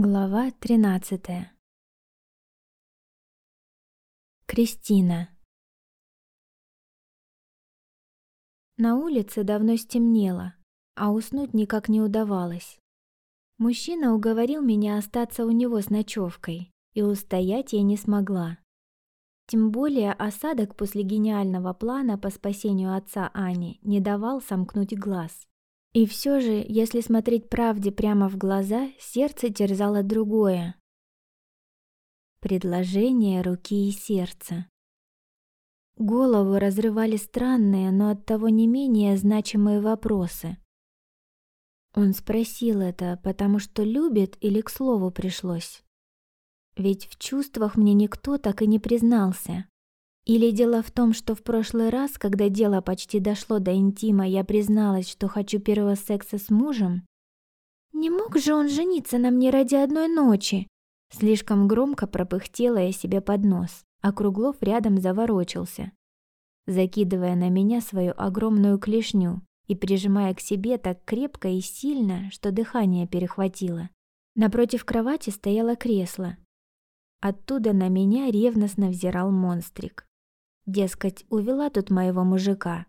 Глава 13 Кристина На улице давно стемнело, а уснуть никак не удавалось. Мужчина уговорил меня остаться у него с ночевкой, и устоять я не смогла. Тем более осадок после гениального плана по спасению отца Ани не давал сомкнуть глаз. И все же, если смотреть правде прямо в глаза, сердце терзало другое. Предложение руки и сердца. Голову разрывали странные, но оттого не менее значимые вопросы. Он спросил это, потому что любит или к слову пришлось? Ведь в чувствах мне никто так и не признался. Или дело в том, что в прошлый раз, когда дело почти дошло до интима, я призналась, что хочу первого секса с мужем? Не мог же он жениться на мне ради одной ночи? Слишком громко пропыхтела я себе под нос, а Круглов рядом заворочился, закидывая на меня свою огромную клешню и прижимая к себе так крепко и сильно, что дыхание перехватило. Напротив кровати стояло кресло. Оттуда на меня ревностно взирал монстрик. Дескать, увела тут моего мужика.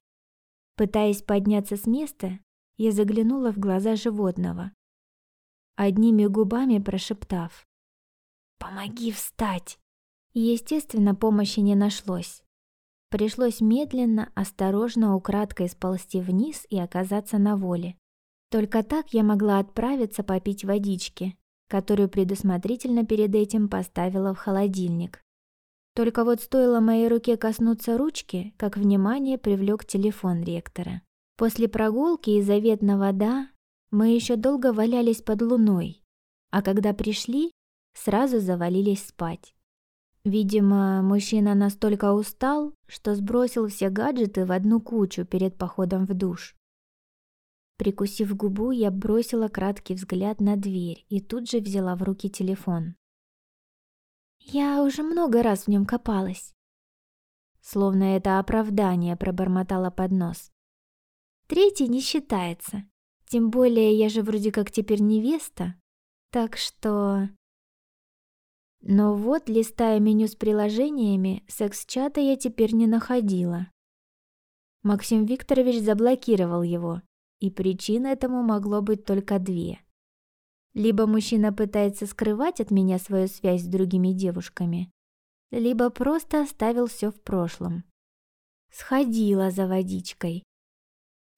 Пытаясь подняться с места, я заглянула в глаза животного, одними губами прошептав «Помоги встать!» естественно, помощи не нашлось. Пришлось медленно, осторожно, украдкой сползти вниз и оказаться на воле. Только так я могла отправиться попить водички, которую предусмотрительно перед этим поставила в холодильник. Только вот стоило моей руке коснуться ручки, как внимание привлек телефон ректора. После прогулки и заветного «да» мы еще долго валялись под луной, а когда пришли, сразу завалились спать. Видимо, мужчина настолько устал, что сбросил все гаджеты в одну кучу перед походом в душ. Прикусив губу, я бросила краткий взгляд на дверь и тут же взяла в руки телефон. Я уже много раз в нем копалась. Словно это оправдание пробормотала под нос. Третий не считается. Тем более я же вроде как теперь невеста. Так что... Но вот, листая меню с приложениями, секс-чата я теперь не находила. Максим Викторович заблокировал его, и причин этому могло быть только две. Либо мужчина пытается скрывать от меня свою связь с другими девушками, либо просто оставил все в прошлом. Сходила за водичкой.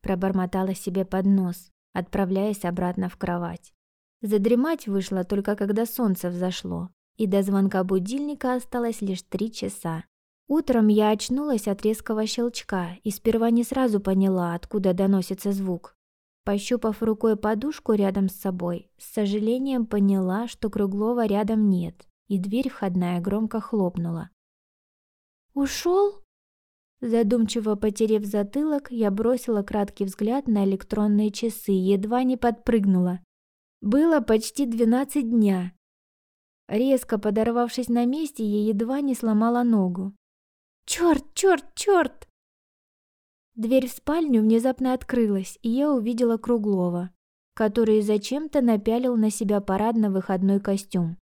Пробормотала себе под нос, отправляясь обратно в кровать. Задремать вышло только когда солнце взошло, и до звонка будильника осталось лишь три часа. Утром я очнулась от резкого щелчка и сперва не сразу поняла, откуда доносится звук. Пощупав рукой подушку рядом с собой, с сожалением поняла, что Круглова рядом нет, и дверь входная громко хлопнула. «Ушел?» Задумчиво потерев затылок, я бросила краткий взгляд на электронные часы, едва не подпрыгнула. Было почти двенадцать дня. Резко подорвавшись на месте, я едва не сломала ногу. «Черт, черт, черт!» Дверь в спальню внезапно открылась, и я увидела Круглова, который зачем-то напялил на себя парадно-выходной костюм.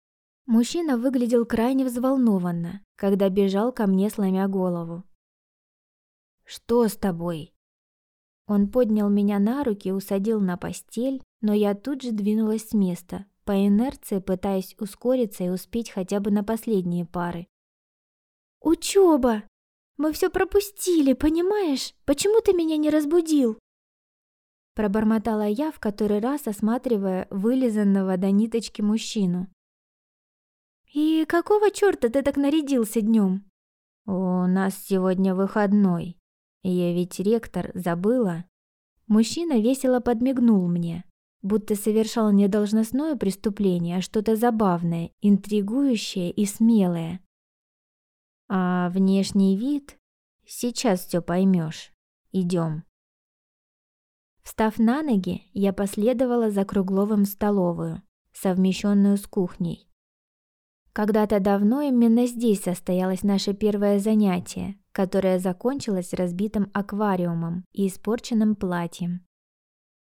Мужчина выглядел крайне взволнованно, когда бежал ко мне, сломя голову. «Что с тобой?» Он поднял меня на руки, усадил на постель, но я тут же двинулась с места, по инерции пытаясь ускориться и успеть хотя бы на последние пары. «Учеба!» Мы все пропустили, понимаешь? Почему ты меня не разбудил?» Пробормотала я в который раз, осматривая вылизанного до ниточки мужчину. «И какого черта ты так нарядился днем?» «У нас сегодня выходной. Я ведь ректор забыла». Мужчина весело подмигнул мне, будто совершал не должностное преступление, а что-то забавное, интригующее и смелое. А внешний вид? Сейчас все поймешь. Идем. Встав на ноги, я последовала за Кругловым столовую, совмещенную с кухней. Когда-то давно именно здесь состоялось наше первое занятие, которое закончилось разбитым аквариумом и испорченным платьем.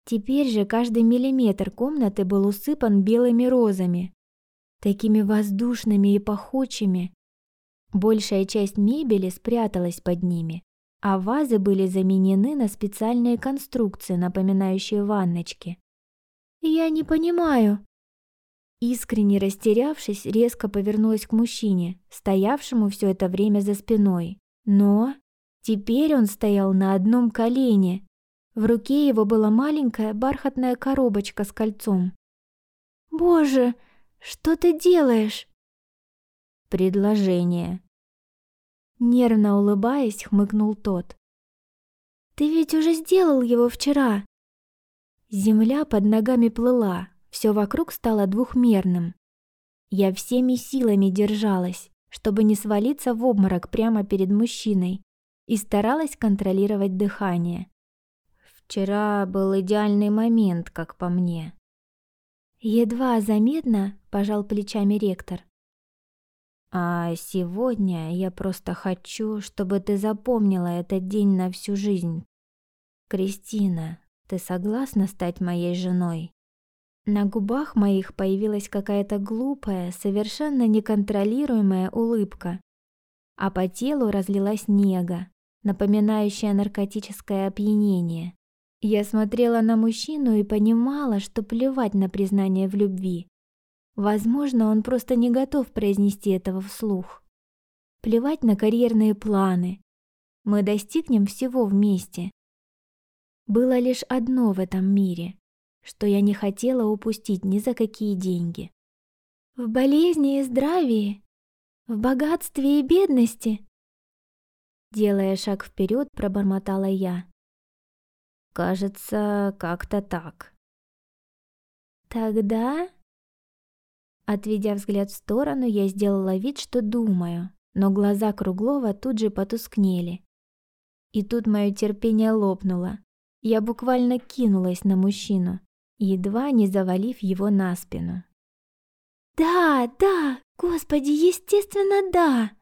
Теперь же каждый миллиметр комнаты был усыпан белыми розами, такими воздушными и пахучими. Большая часть мебели спряталась под ними, а вазы были заменены на специальные конструкции, напоминающие ванночки. «Я не понимаю». Искренне растерявшись, резко повернулась к мужчине, стоявшему все это время за спиной. Но теперь он стоял на одном колене. В руке его была маленькая бархатная коробочка с кольцом. «Боже, что ты делаешь?» «Предложение». Нервно улыбаясь, хмыкнул тот. «Ты ведь уже сделал его вчера!» Земля под ногами плыла, все вокруг стало двухмерным. Я всеми силами держалась, чтобы не свалиться в обморок прямо перед мужчиной, и старалась контролировать дыхание. Вчера был идеальный момент, как по мне. Едва заметно пожал плечами ректор. А сегодня я просто хочу, чтобы ты запомнила этот день на всю жизнь. Кристина, ты согласна стать моей женой? На губах моих появилась какая-то глупая, совершенно неконтролируемая улыбка, а по телу разлилась нега, напоминающая наркотическое опьянение. Я смотрела на мужчину и понимала, что плевать на признание в любви. Возможно, он просто не готов произнести этого вслух. Плевать на карьерные планы. Мы достигнем всего вместе. Было лишь одно в этом мире, что я не хотела упустить ни за какие деньги. В болезни и здравии, в богатстве и бедности. Делая шаг вперед, пробормотала я. Кажется, как-то так. Тогда... Отведя взгляд в сторону, я сделала вид, что думаю, но глаза Круглова тут же потускнели. И тут мое терпение лопнуло. Я буквально кинулась на мужчину, едва не завалив его на спину. «Да, да, господи, естественно, да!»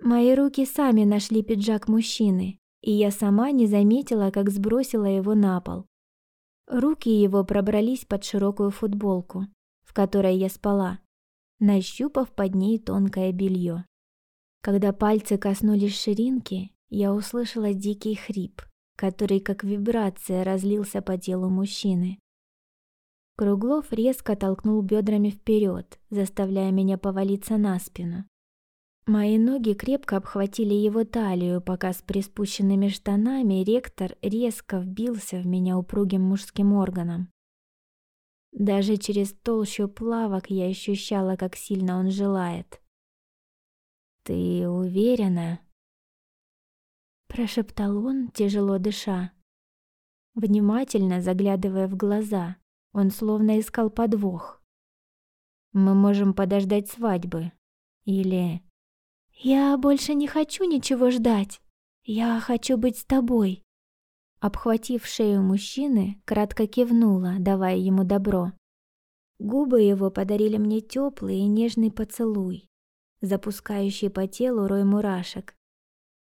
Мои руки сами нашли пиджак мужчины, и я сама не заметила, как сбросила его на пол. Руки его пробрались под широкую футболку, которой я спала, нащупав под ней тонкое белье. Когда пальцы коснулись ширинки, я услышала дикий хрип, который как вибрация разлился по телу мужчины. Круглов резко толкнул бедрами вперед, заставляя меня повалиться на спину. Мои ноги крепко обхватили его талию, пока с приспущенными штанами ректор резко вбился в меня упругим мужским органом. Даже через толщу плавок я ощущала, как сильно он желает. «Ты уверена?» Прошептал он, тяжело дыша. Внимательно заглядывая в глаза, он словно искал подвох. «Мы можем подождать свадьбы. Или «Я больше не хочу ничего ждать. Я хочу быть с тобой». Обхватив шею мужчины, кратко кивнула, давая ему добро. Губы его подарили мне теплый и нежный поцелуй, запускающий по телу рой мурашек.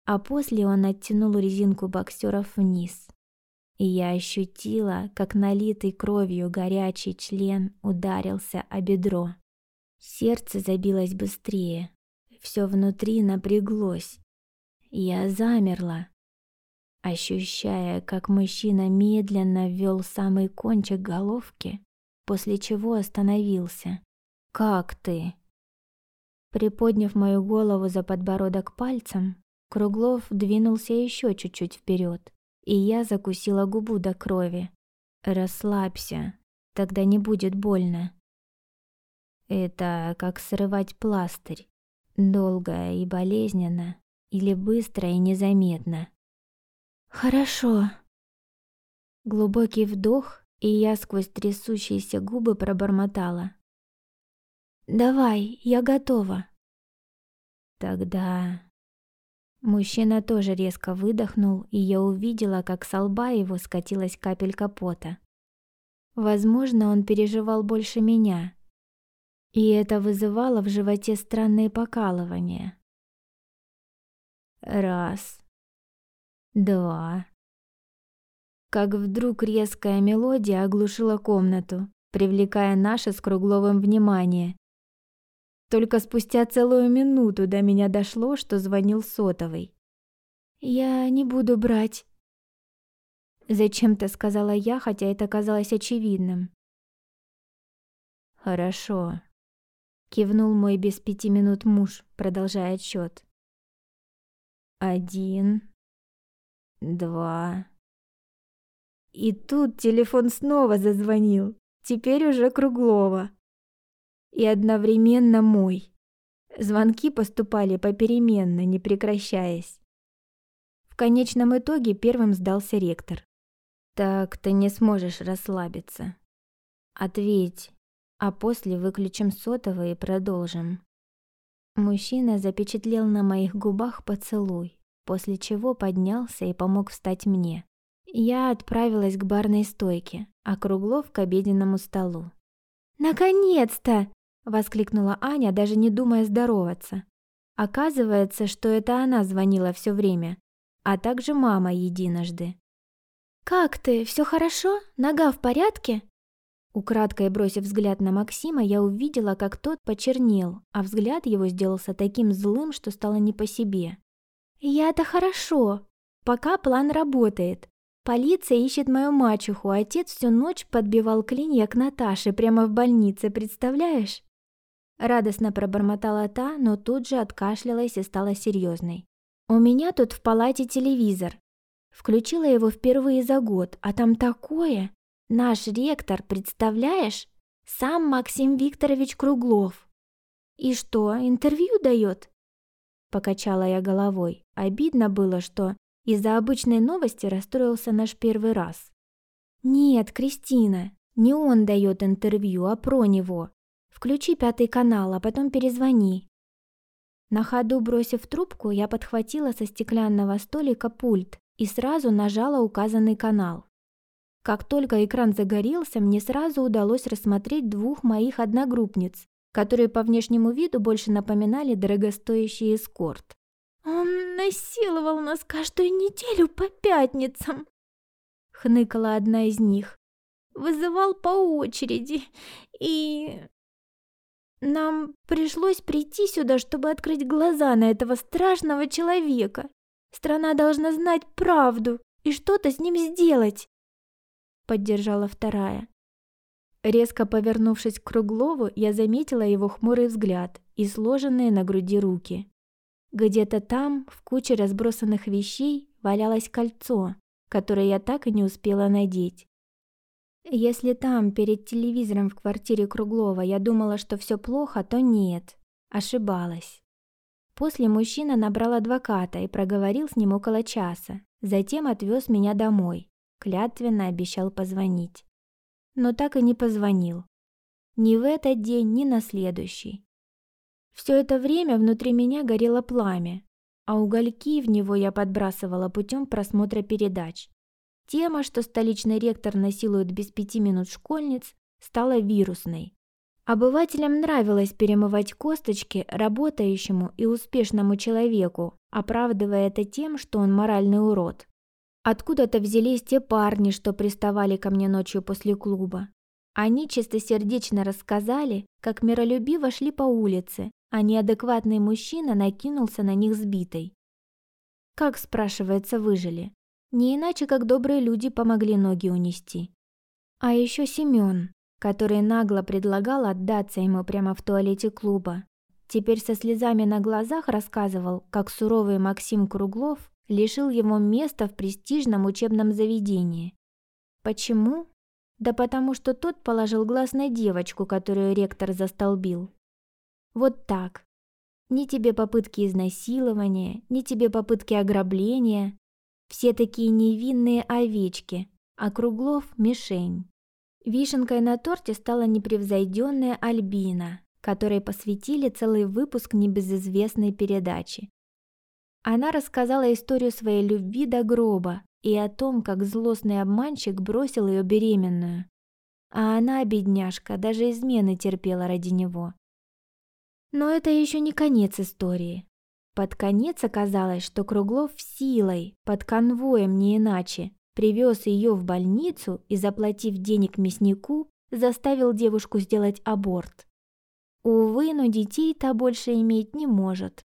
А после он оттянул резинку боксеров вниз. И я ощутила, как налитый кровью горячий член ударился о бедро. Сердце забилось быстрее, все внутри напряглось. Я замерла, ощущая, как мужчина медленно ввел самый кончик головки, после чего остановился. «Как ты?» Приподняв мою голову за подбородок пальцем, Круглов двинулся еще чуть-чуть вперед, и я закусила губу до крови. «Расслабься, тогда не будет больно». Это как срывать пластырь. Долго и болезненно или быстро и незаметно? Хорошо. Глубокий вдох, и я сквозь трясущиеся губы пробормотала. Давай, я готова. Тогда... Мужчина тоже резко выдохнул, и я увидела, как с лба его скатилась капелька пота. Возможно, он переживал больше меня, и это вызывало в животе странные покалывания. Раз. Два. Как вдруг резкая мелодия оглушила комнату, привлекая наше с Кругловым внимание. Только спустя целую минуту до меня дошло, что звонил сотовый. «Я не буду брать», — зачем-то сказала я, хотя это казалось очевидным. «Хорошо», — кивнул мой без пяти минут муж, продолжая отсчет. «Один, два...» И тут телефон снова зазвонил, теперь уже Круглова. И одновременно мой. Звонки поступали попеременно, не прекращаясь. В конечном итоге первым сдался ректор. «Так ты не сможешь расслабиться. Ответь, а после выключим сотовый и продолжим. Мужчина запечатлел на моих губах поцелуй, после чего поднялся и помог встать мне. Я отправилась к барной стойке, а Круглов к обеденному столу. «Наконец-то!» – воскликнула Аня, даже не думая здороваться. Оказывается, что это она звонила все время, а также мама единожды. «Как ты? Все хорошо? Нога в порядке?» Украдкой бросив взгляд на Максима, я увидела, как тот почернел, а взгляд его сделался таким злым, что стало не по себе. «Я-то хорошо. Пока план работает. Полиция ищет мою мачеху, а отец всю ночь подбивал клинья к Наташе прямо в больнице, представляешь?» Радостно пробормотала та, но тут же откашлялась и стала серьезной. «У меня тут в палате телевизор. Включила его впервые за год, а там такое...» Наш ректор, представляешь? Сам Максим Викторович Круглов. И что, интервью дает? Покачала я головой. Обидно было, что из-за обычной новости расстроился наш первый раз. Нет, Кристина, не он дает интервью, а про него. Включи пятый канал, а потом перезвони. На ходу бросив трубку, я подхватила со стеклянного столика пульт и сразу нажала указанный канал. Как только экран загорелся, мне сразу удалось рассмотреть двух моих одногруппниц, которые по внешнему виду больше напоминали дорогостоящий эскорт. «Он насиловал нас каждую неделю по пятницам», — хныкала одна из них. «Вызывал по очереди, и...» «Нам пришлось прийти сюда, чтобы открыть глаза на этого страшного человека. Страна должна знать правду и что-то с ним сделать» поддержала вторая. Резко повернувшись к Круглову, я заметила его хмурый взгляд и сложенные на груди руки. Где-то там, в куче разбросанных вещей, валялось кольцо, которое я так и не успела надеть. Если там, перед телевизором в квартире Круглова, я думала, что все плохо, то нет, ошибалась. После мужчина набрал адвоката и проговорил с ним около часа, затем отвез меня домой клятвенно обещал позвонить. Но так и не позвонил. Ни в этот день, ни на следующий. Все это время внутри меня горело пламя, а угольки в него я подбрасывала путем просмотра передач. Тема, что столичный ректор насилует без пяти минут школьниц, стала вирусной. Обывателям нравилось перемывать косточки работающему и успешному человеку, оправдывая это тем, что он моральный урод. Откуда-то взялись те парни, что приставали ко мне ночью после клуба. Они чистосердечно рассказали, как миролюбиво шли по улице, а неадекватный мужчина накинулся на них сбитой. Как, спрашивается, выжили? Не иначе, как добрые люди помогли ноги унести. А еще Семен, который нагло предлагал отдаться ему прямо в туалете клуба. Теперь со слезами на глазах рассказывал, как суровый Максим Круглов лишил его места в престижном учебном заведении. Почему? Да потому что тот положил глаз на девочку, которую ректор застолбил. Вот так. Ни тебе попытки изнасилования, ни тебе попытки ограбления. Все такие невинные овечки, а Круглов – мишень. Вишенкой на торте стала непревзойденная Альбина, которой посвятили целый выпуск небезызвестной передачи. Она рассказала историю своей любви до гроба и о том, как злостный обманщик бросил ее беременную. А она, бедняжка, даже измены терпела ради него. Но это еще не конец истории. Под конец оказалось, что Круглов силой, под конвоем не иначе, привез ее в больницу и, заплатив денег мяснику, заставил девушку сделать аборт. Увы, но детей-то больше иметь не может.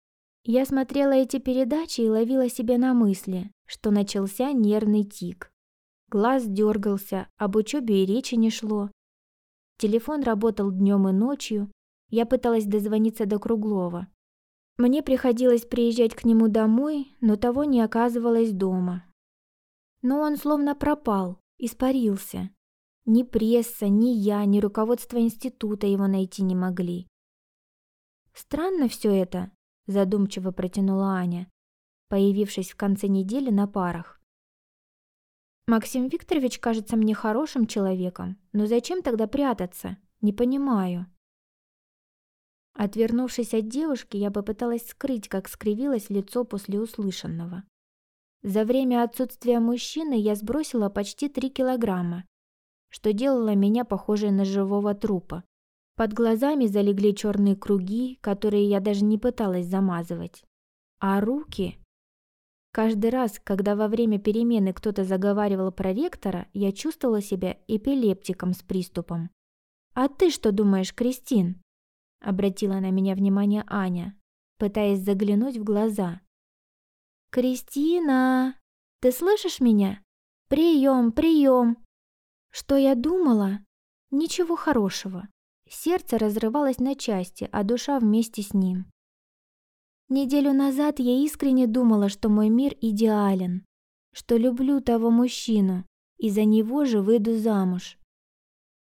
Я смотрела эти передачи и ловила себя на мысли, что начался нервный тик. Глаз дергался, об учебе и речи не шло. Телефон работал днем и ночью, я пыталась дозвониться до Круглова. Мне приходилось приезжать к нему домой, но того не оказывалось дома. Но он словно пропал, испарился. Ни пресса, ни я, ни руководство института его найти не могли. Странно все это, задумчиво протянула Аня, появившись в конце недели на парах. Максим Викторович кажется мне хорошим человеком, но зачем тогда прятаться? Не понимаю. Отвернувшись от девушки, я попыталась скрыть, как скривилось лицо после услышанного. За время отсутствия мужчины я сбросила почти три килограмма, что делало меня похожей на живого трупа. Под глазами залегли черные круги, которые я даже не пыталась замазывать. А руки... Каждый раз, когда во время перемены кто-то заговаривал про ректора, я чувствовала себя эпилептиком с приступом. «А ты что думаешь, Кристин?» Обратила на меня внимание Аня, пытаясь заглянуть в глаза. «Кристина, ты слышишь меня? Прием, прием!» Что я думала? Ничего хорошего. Сердце разрывалось на части, а душа вместе с ним. Неделю назад я искренне думала, что мой мир идеален, что люблю того мужчину, и за него же выйду замуж.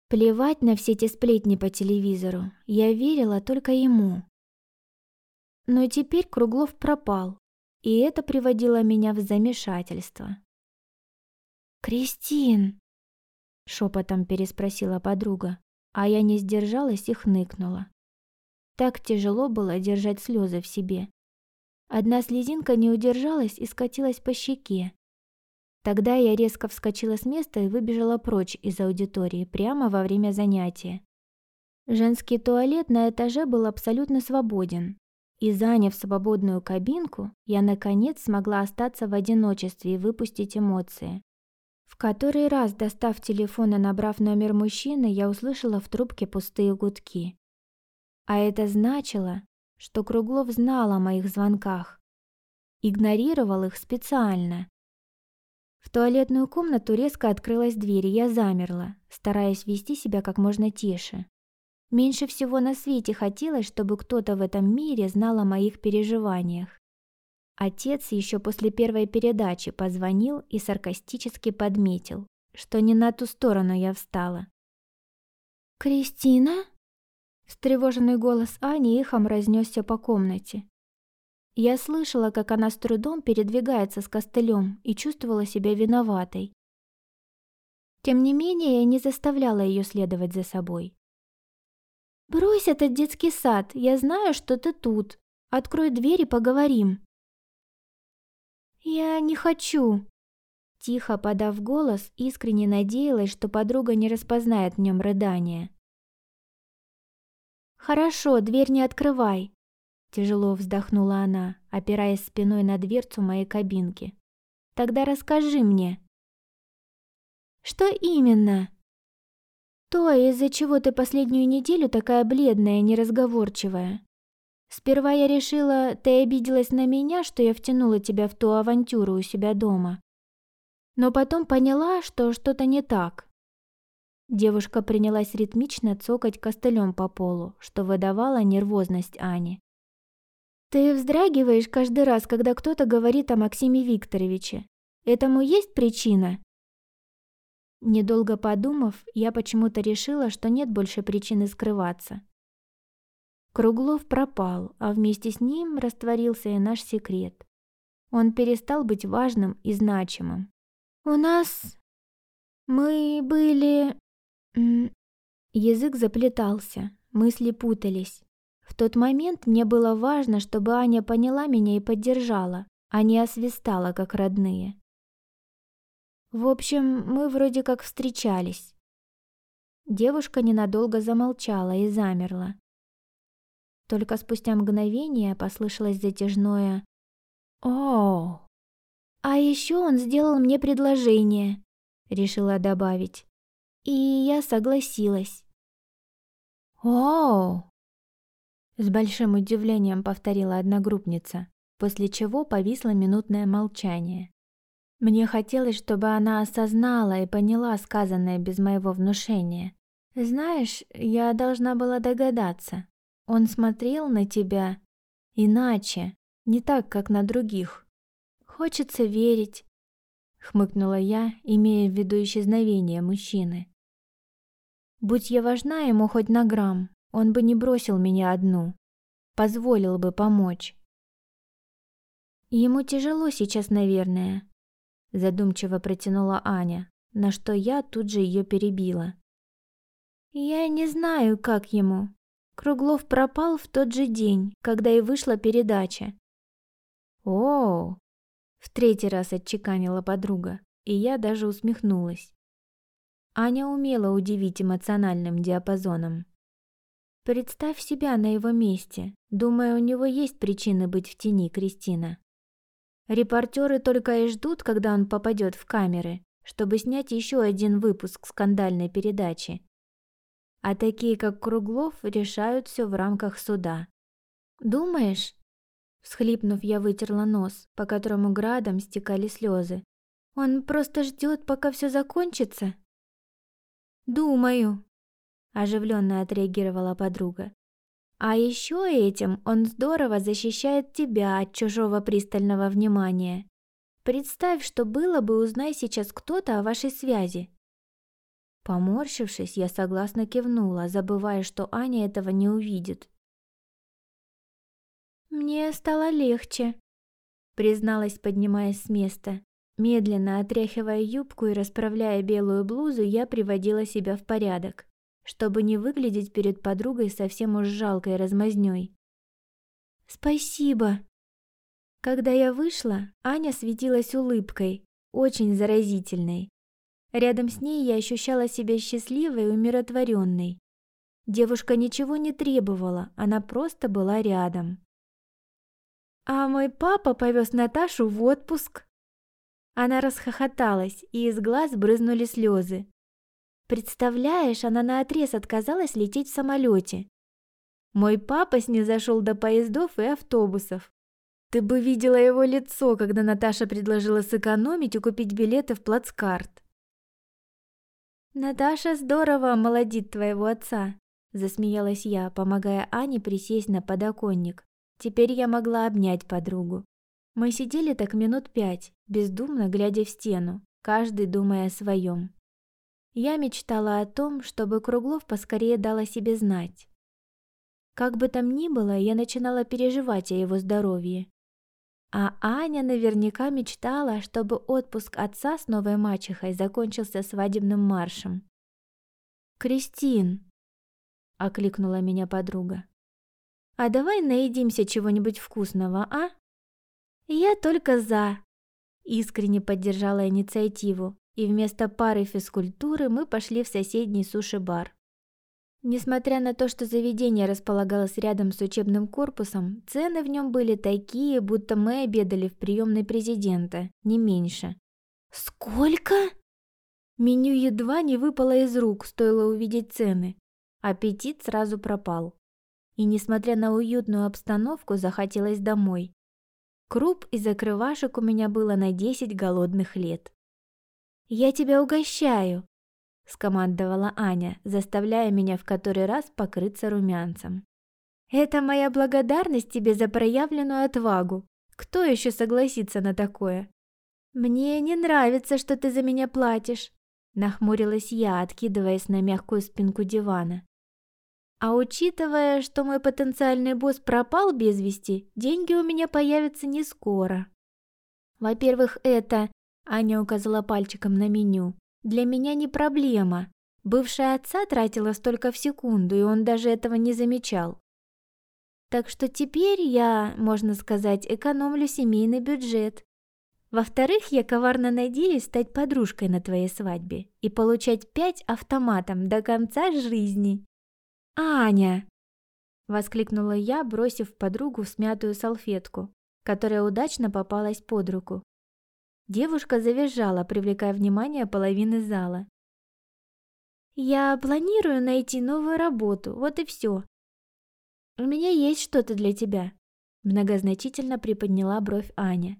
Плевать на все эти сплетни по телевизору, я верила только ему. Но теперь Круглов пропал, и это приводило меня в замешательство. «Кристин!» — шепотом переспросила подруга а я не сдержалась и хныкнула. Так тяжело было держать слезы в себе. Одна слезинка не удержалась и скатилась по щеке. Тогда я резко вскочила с места и выбежала прочь из аудитории прямо во время занятия. Женский туалет на этаже был абсолютно свободен, и заняв свободную кабинку, я наконец смогла остаться в одиночестве и выпустить эмоции. В который раз, достав телефон и набрав номер мужчины, я услышала в трубке пустые гудки. А это значило, что Круглов знал о моих звонках. Игнорировал их специально. В туалетную комнату резко открылась дверь, и я замерла, стараясь вести себя как можно тише. Меньше всего на свете хотелось, чтобы кто-то в этом мире знал о моих переживаниях. Отец еще после первой передачи позвонил и саркастически подметил, что не на ту сторону я встала. «Кристина?» Встревоженный голос Ани эхом разнесся по комнате. Я слышала, как она с трудом передвигается с костылем и чувствовала себя виноватой. Тем не менее, я не заставляла ее следовать за собой. «Брось этот детский сад, я знаю, что ты тут. Открой дверь и поговорим». «Я не хочу!» Тихо подав голос, искренне надеялась, что подруга не распознает в нем рыдание. «Хорошо, дверь не открывай!» Тяжело вздохнула она, опираясь спиной на дверцу моей кабинки. «Тогда расскажи мне!» «Что именно?» «То, из-за чего ты последнюю неделю такая бледная и неразговорчивая?» Сперва я решила, ты обиделась на меня, что я втянула тебя в ту авантюру у себя дома. Но потом поняла, что что-то не так. Девушка принялась ритмично цокать костылем по полу, что выдавало нервозность Ани. «Ты вздрагиваешь каждый раз, когда кто-то говорит о Максиме Викторовиче. Этому есть причина?» Недолго подумав, я почему-то решила, что нет больше причины скрываться. Круглов пропал, а вместе с ним растворился и наш секрет. Он перестал быть важным и значимым. «У нас... мы были...» Язык заплетался, мысли путались. В тот момент мне было важно, чтобы Аня поняла меня и поддержала, а не освистала, как родные. В общем, мы вроде как встречались. Девушка ненадолго замолчала и замерла, только спустя мгновение послышалось затяжное «О!». А еще он сделал мне предложение, решила добавить. и я согласилась. «Оу!» С большим удивлением повторила одногруппница, после чего повисло минутное молчание. Мне хотелось, чтобы она осознала и поняла сказанное без моего внушения. Знаешь, я должна была догадаться. Он смотрел на тебя иначе, не так, как на других. Хочется верить, хмыкнула я, имея в виду исчезновение мужчины. Будь я важна ему хоть на грамм, он бы не бросил меня одну, позволил бы помочь. Ему тяжело сейчас, наверное, задумчиво протянула Аня, на что я тут же ее перебила. Я не знаю, как ему. Круглов пропал в тот же день, когда и вышла передача. О, в третий раз отчеканила подруга, и я даже усмехнулась. Аня умела удивить эмоциональным диапазоном. Представь себя на его месте. Думаю, у него есть причины быть в тени, Кристина. Репортеры только и ждут, когда он попадет в камеры, чтобы снять еще один выпуск скандальной передачи. А такие, как Круглов, решают все в рамках суда. «Думаешь?» Всхлипнув, я вытерла нос, по которому градом стекали слезы. «Он просто ждет, пока все закончится?» «Думаю», – оживленно отреагировала подруга. А еще этим он здорово защищает тебя от чужого пристального внимания. Представь, что было бы, узнай сейчас кто-то о вашей связи. Поморщившись, я согласно кивнула, забывая, что Аня этого не увидит. «Мне стало легче», — призналась, поднимаясь с места. Медленно отряхивая юбку и расправляя белую блузу, я приводила себя в порядок чтобы не выглядеть перед подругой совсем уж жалкой размазнёй. «Спасибо!» Когда я вышла, Аня светилась улыбкой, очень заразительной. Рядом с ней я ощущала себя счастливой и умиротворенной. Девушка ничего не требовала, она просто была рядом. «А мой папа повез Наташу в отпуск!» Она расхохоталась, и из глаз брызнули слезы. Представляешь, она наотрез отказалась лететь в самолете. Мой папа снизошел до поездов и автобусов. Ты бы видела его лицо, когда Наташа предложила сэкономить и купить билеты в плацкарт. «Наташа здорово молодит твоего отца», – засмеялась я, помогая Ане присесть на подоконник. Теперь я могла обнять подругу. Мы сидели так минут пять, бездумно глядя в стену, каждый думая о своем. Я мечтала о том, чтобы Круглов поскорее дал о себе знать. Как бы там ни было, я начинала переживать о его здоровье. А Аня наверняка мечтала, чтобы отпуск отца с новой мачехой закончился свадебным маршем. «Кристин!» – окликнула меня подруга. «А давай наедимся чего-нибудь вкусного, а?» «Я только за!» – искренне поддержала инициативу, и вместо пары физкультуры мы пошли в соседний суши-бар. Несмотря на то, что заведение располагалось рядом с учебным корпусом, цены в нем были такие, будто мы обедали в приемной президента, не меньше. «Сколько?» Меню едва не выпало из рук, стоило увидеть цены. Аппетит сразу пропал. И несмотря на уютную обстановку, захотелось домой. Круп и закрывашек у меня было на 10 голодных лет. «Я тебя угощаю!» – скомандовала Аня, заставляя меня в который раз покрыться румянцем. «Это моя благодарность тебе за проявленную отвагу. Кто еще согласится на такое?» «Мне не нравится, что ты за меня платишь», – нахмурилась я, откидываясь на мягкую спинку дивана. «А учитывая, что мой потенциальный босс пропал без вести, деньги у меня появятся не скоро. Во-первых, это Аня указала пальчиком на меню. «Для меня не проблема. Бывшая отца тратила столько в секунду, и он даже этого не замечал. Так что теперь я, можно сказать, экономлю семейный бюджет. Во-вторых, я коварно надеюсь стать подружкой на твоей свадьбе и получать пять автоматом до конца жизни. Аня!» Воскликнула я, бросив подругу в смятую салфетку, которая удачно попалась под руку. Девушка завизжала, привлекая внимание половины зала. Я планирую найти новую работу, вот и все. У меня есть что-то для тебя. Многозначительно приподняла бровь Аня.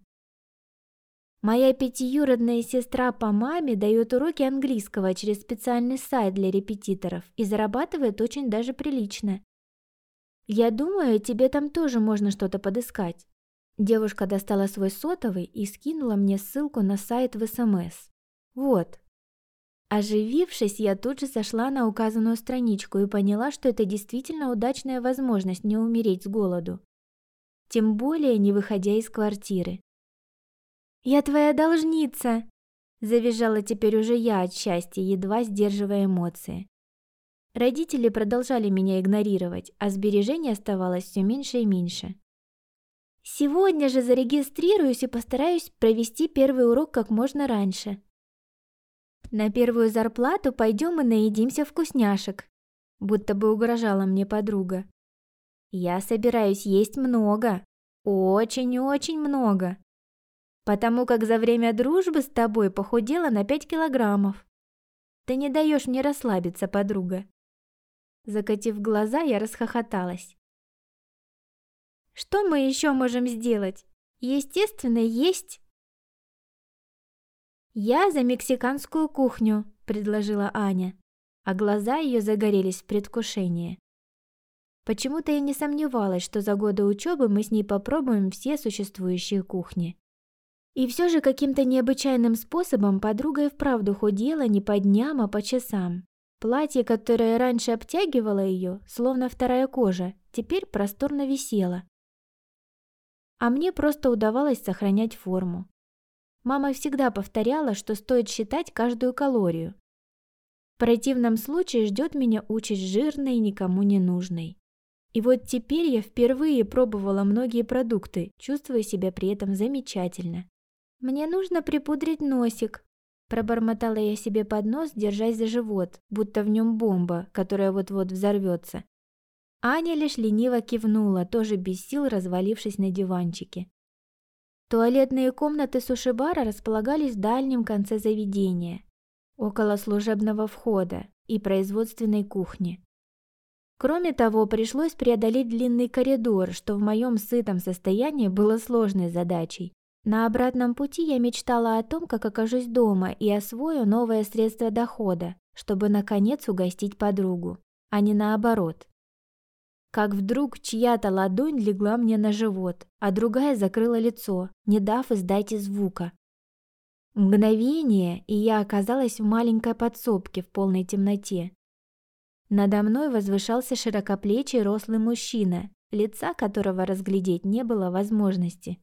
Моя пятиюродная сестра по маме дает уроки английского через специальный сайт для репетиторов и зарабатывает очень даже прилично. Я думаю, тебе там тоже можно что-то подыскать. Девушка достала свой сотовый и скинула мне ссылку на сайт в СМС. Вот. Оживившись, я тут же зашла на указанную страничку и поняла, что это действительно удачная возможность не умереть с голоду. Тем более не выходя из квартиры. «Я твоя должница!» Завизжала теперь уже я от счастья, едва сдерживая эмоции. Родители продолжали меня игнорировать, а сбережений оставалось все меньше и меньше. Сегодня же зарегистрируюсь и постараюсь провести первый урок как можно раньше. На первую зарплату пойдем и наедимся вкусняшек, будто бы угрожала мне подруга. Я собираюсь есть много, очень-очень много потому как за время дружбы с тобой похудела на пять килограммов. Ты не даешь мне расслабиться, подруга. Закатив глаза, я расхохоталась. Что мы еще можем сделать? Естественно, есть. Я за мексиканскую кухню, предложила Аня, а глаза ее загорелись в предвкушении. Почему-то я не сомневалась, что за годы учебы мы с ней попробуем все существующие кухни. И все же каким-то необычайным способом подруга и вправду худела не по дням, а по часам. Платье, которое раньше обтягивало ее, словно вторая кожа, теперь просторно висело. А мне просто удавалось сохранять форму. Мама всегда повторяла, что стоит считать каждую калорию. В противном случае ждет меня участь жирной и никому не нужной. И вот теперь я впервые пробовала многие продукты, чувствуя себя при этом замечательно. «Мне нужно припудрить носик», – пробормотала я себе под нос, держась за живот, будто в нем бомба, которая вот-вот взорвется. Аня лишь лениво кивнула, тоже без сил развалившись на диванчике. Туалетные комнаты сушибара располагались в дальнем конце заведения, около служебного входа и производственной кухни. Кроме того, пришлось преодолеть длинный коридор, что в моем сытом состоянии было сложной задачей. На обратном пути я мечтала о том, как окажусь дома и освою новое средство дохода, чтобы наконец угостить подругу, а не наоборот. Как вдруг чья-то ладонь легла мне на живот, а другая закрыла лицо, не дав издать и звука. Мгновение, и я оказалась в маленькой подсобке в полной темноте. Надо мной возвышался широкоплечий рослый мужчина, лица которого разглядеть не было возможности.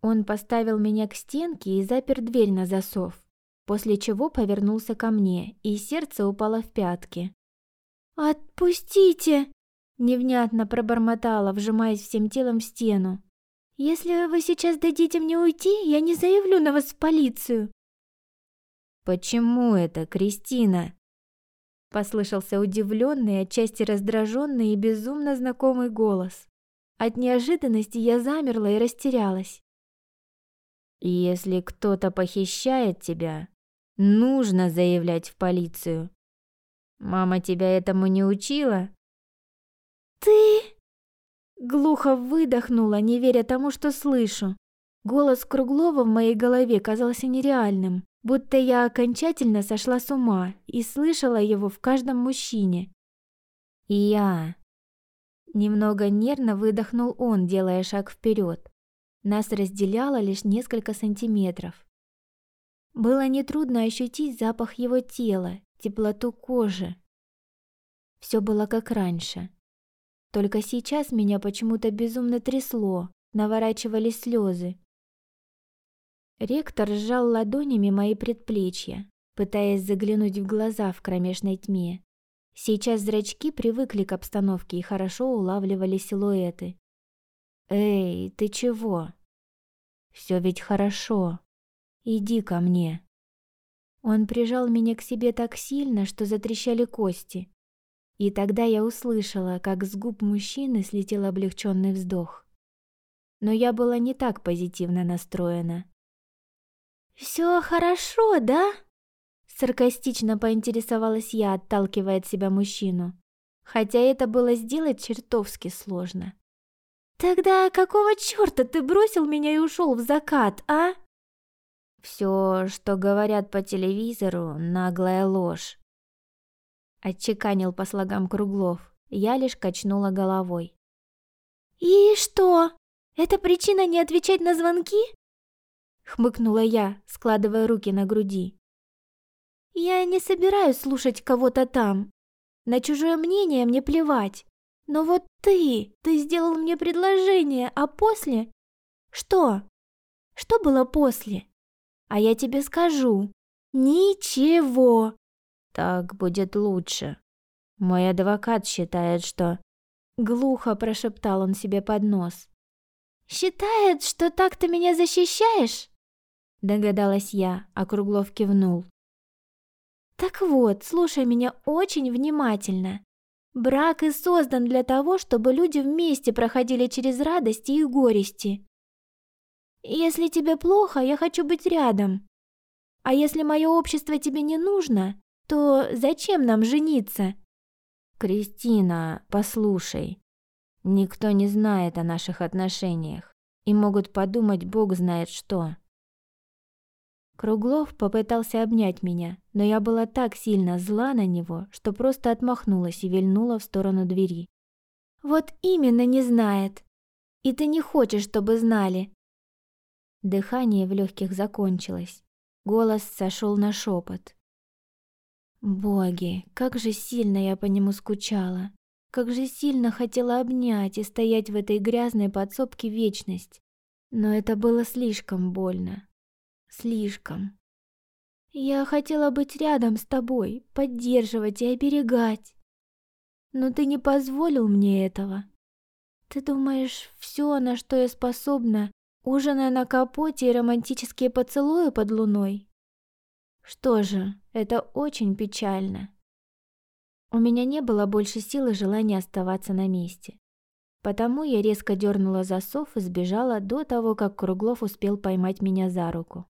Он поставил меня к стенке и запер дверь на засов, после чего повернулся ко мне, и сердце упало в пятки. «Отпустите!» – невнятно пробормотала, вжимаясь всем телом в стену. «Если вы сейчас дадите мне уйти, я не заявлю на вас в полицию!» «Почему это, Кристина?» Послышался удивленный, отчасти раздраженный и безумно знакомый голос. От неожиданности я замерла и растерялась. Если кто-то похищает тебя, нужно заявлять в полицию. Мама тебя этому не учила? Ты глухо выдохнула, не веря тому, что слышу. Голос Круглова в моей голове казался нереальным, будто я окончательно сошла с ума и слышала его в каждом мужчине. Я немного нервно выдохнул он, делая шаг вперед. Нас разделяло лишь несколько сантиметров. Было нетрудно ощутить запах его тела, теплоту кожи. Все было как раньше. Только сейчас меня почему-то безумно трясло, наворачивались слезы. Ректор сжал ладонями мои предплечья, пытаясь заглянуть в глаза в кромешной тьме. Сейчас зрачки привыкли к обстановке и хорошо улавливали силуэты. «Эй, ты чего? Все ведь хорошо. Иди ко мне». Он прижал меня к себе так сильно, что затрещали кости. И тогда я услышала, как с губ мужчины слетел облегченный вздох. Но я была не так позитивно настроена. «Все хорошо, да?» Саркастично поинтересовалась я, отталкивая от себя мужчину. Хотя это было сделать чертовски сложно. «Тогда какого черта ты бросил меня и ушел в закат, а?» «Все, что говорят по телевизору, наглая ложь», — отчеканил по слогам Круглов. Я лишь качнула головой. «И что? Это причина не отвечать на звонки?» Хмыкнула я, складывая руки на груди. «Я не собираюсь слушать кого-то там. На чужое мнение мне плевать. Но вот ты, ты сделал мне предложение, а после... Что? Что было после? А я тебе скажу. Ничего. Так будет лучше. Мой адвокат считает, что... Глухо прошептал он себе под нос. «Считает, что так ты меня защищаешь?» Догадалась я, а Круглов кивнул. «Так вот, слушай меня очень внимательно. Брак и создан для того, чтобы люди вместе проходили через радости и горести. Если тебе плохо, я хочу быть рядом. А если мое общество тебе не нужно, то зачем нам жениться? Кристина, послушай. Никто не знает о наших отношениях и могут подумать, Бог знает что. Круглов попытался обнять меня, но я была так сильно зла на него, что просто отмахнулась и вильнула в сторону двери. «Вот именно не знает. И ты не хочешь, чтобы знали». Дыхание в легких закончилось. Голос сошел на шепот. Боги, как же сильно я по нему скучала. Как же сильно хотела обнять и стоять в этой грязной подсобке вечность. Но это было слишком больно. Слишком. Я хотела быть рядом с тобой, поддерживать и оберегать. Но ты не позволил мне этого. Ты думаешь, все, на что я способна, ужиная на капоте и романтические поцелуи под луной? Что же, это очень печально. У меня не было больше сил и желания оставаться на месте. Потому я резко дернула засов и сбежала до того, как Круглов успел поймать меня за руку.